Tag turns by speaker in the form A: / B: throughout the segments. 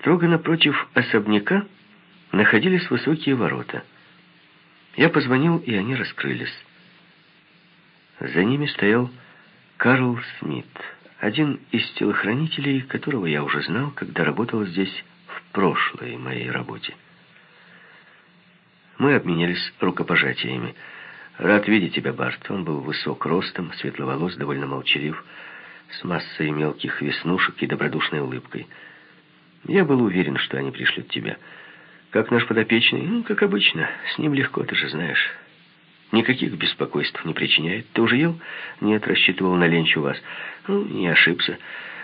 A: Строго напротив особняка находились высокие ворота. Я позвонил, и они раскрылись. За ними стоял Карл Смит, один из телохранителей, которого я уже знал, когда работал здесь в прошлой моей работе. Мы обменялись рукопожатиями. «Рад видеть тебя, Барт». Он был высок ростом, светловолос, довольно молчалив, с массой мелких веснушек и добродушной улыбкой. «Я был уверен, что они пришлют тебя. Как наш подопечный? Ну, как обычно. С ним легко, ты же знаешь. Никаких беспокойств не причиняет. Ты уже ел? Нет, рассчитывал на ленч у вас. Ну, не ошибся.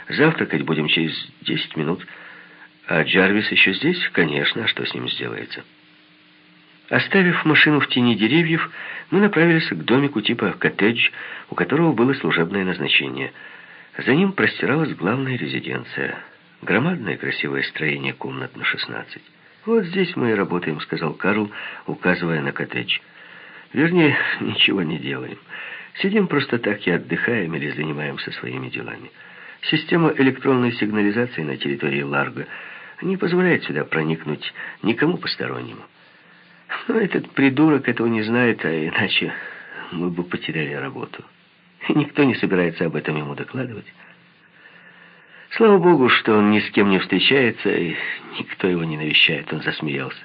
A: Завтракать будем через десять минут. А Джарвис еще здесь? Конечно, а что с ним сделается?» Оставив машину в тени деревьев, мы направились к домику типа коттедж, у которого было служебное назначение. За ним простиралась главная резиденция. Громадное красивое строение комнат на 16. «Вот здесь мы и работаем», — сказал Карл, указывая на коттедж. «Вернее, ничего не делаем. Сидим просто так и отдыхаем или занимаемся своими делами. Система электронной сигнализации на территории Ларго не позволяет сюда проникнуть никому постороннему». Но этот придурок этого не знает, а иначе мы бы потеряли работу. И никто не собирается об этом ему докладывать. Слава богу, что он ни с кем не встречается, и никто его не навещает, он засмеялся.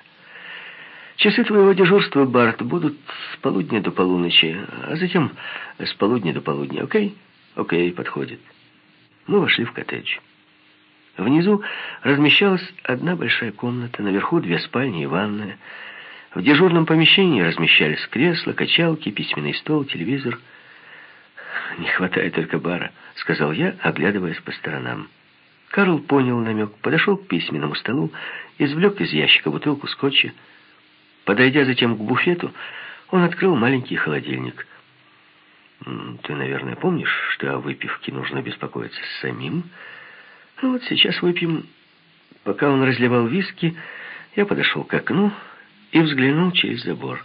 A: Часы твоего дежурства, Барт, будут с полудня до полуночи, а затем с полудня до полудня, окей? Окей, подходит. Мы вошли в коттедж. Внизу размещалась одна большая комната, наверху две спальни и ванная. В дежурном помещении размещались кресла, качалки, письменный стол, телевизор. «Не хватает только бара», — сказал я, оглядываясь по сторонам. Карл понял намек, подошел к письменному столу, извлек из ящика бутылку скотча. Подойдя затем к буфету, он открыл маленький холодильник. «Ты, наверное, помнишь, что о выпивке нужно беспокоиться с самим? Ну вот сейчас выпьем». Пока он разливал виски, я подошел к окну, и взглянул через забор.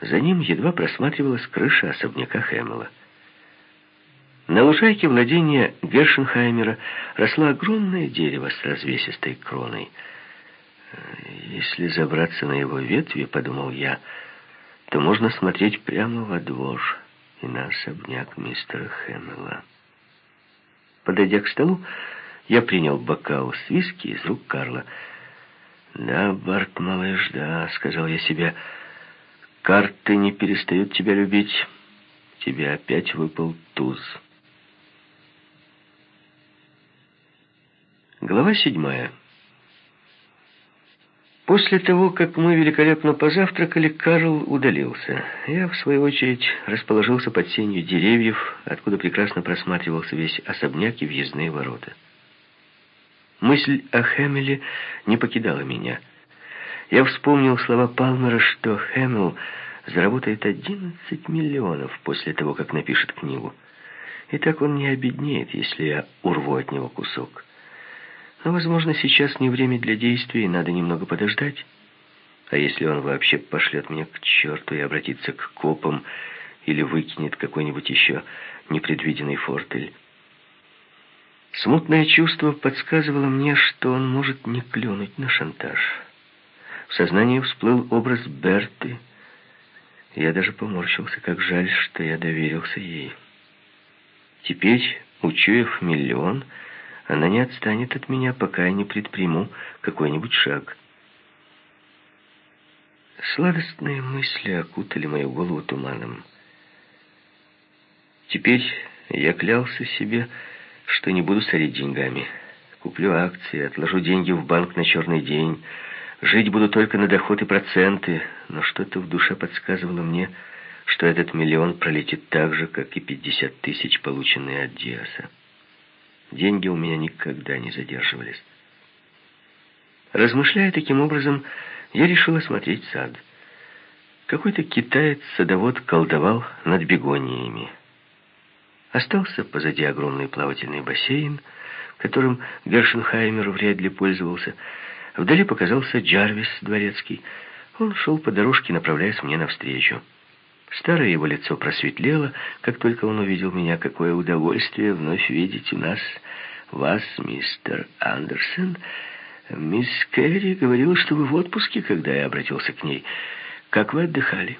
A: За ним едва просматривалась крыша особняка Хэмела. На лужайке владения Гершенхаймера росло огромное дерево с развесистой кроной. Если забраться на его ветви, подумал я, то можно смотреть прямо во двор и на особняк мистера Хэмела. Подойдя к столу, я принял бокал с виски из рук Карла. «Да, Барт, малыш, да», — сказал я себе, — «карты не перестают тебя любить. Тебе опять выпал туз». Глава седьмая. После того, как мы великолепно позавтракали, Карл удалился. Я, в свою очередь, расположился под сенью деревьев, откуда прекрасно просматривался весь особняк и въездные ворота. Мысль о Хэмиле не покидала меня. Я вспомнил слова Палмера, что Хэмилл заработает 11 миллионов после того, как напишет книгу. И так он не обеднеет, если я урву от него кусок. Но, возможно, сейчас не время для действий, надо немного подождать. А если он вообще пошлет меня к черту и обратится к копам, или выкинет какой-нибудь еще непредвиденный фортель? Смутное чувство подсказывало мне, что он может не клюнуть на шантаж. В сознании всплыл образ Берты. Я даже поморщился, как жаль, что я доверился ей. Теперь, учуяв миллион, она не отстанет от меня, пока я не предприму какой-нибудь шаг. Сладостные мысли окутали мою голову туманом. Теперь я клялся себе, что не буду сорить деньгами. Куплю акции, отложу деньги в банк на черный день. Жить буду только на доход и проценты. Но что-то в душе подсказывало мне, что этот миллион пролетит так же, как и 50 тысяч, полученные от Диаса. Деньги у меня никогда не задерживались. Размышляя таким образом, я решил осмотреть сад. Какой-то китаец-садовод колдовал над бегониями. Остался позади огромный плавательный бассейн, которым Гершенхаймер вряд ли пользовался. Вдали показался Джарвис дворецкий. Он шел по дорожке, направляясь мне навстречу. Старое его лицо просветлело, как только он увидел меня. Какое удовольствие вновь видеть у нас вас, мистер Андерсон. Мисс Керри говорила, что вы в отпуске, когда я обратился к ней. Как вы отдыхали?»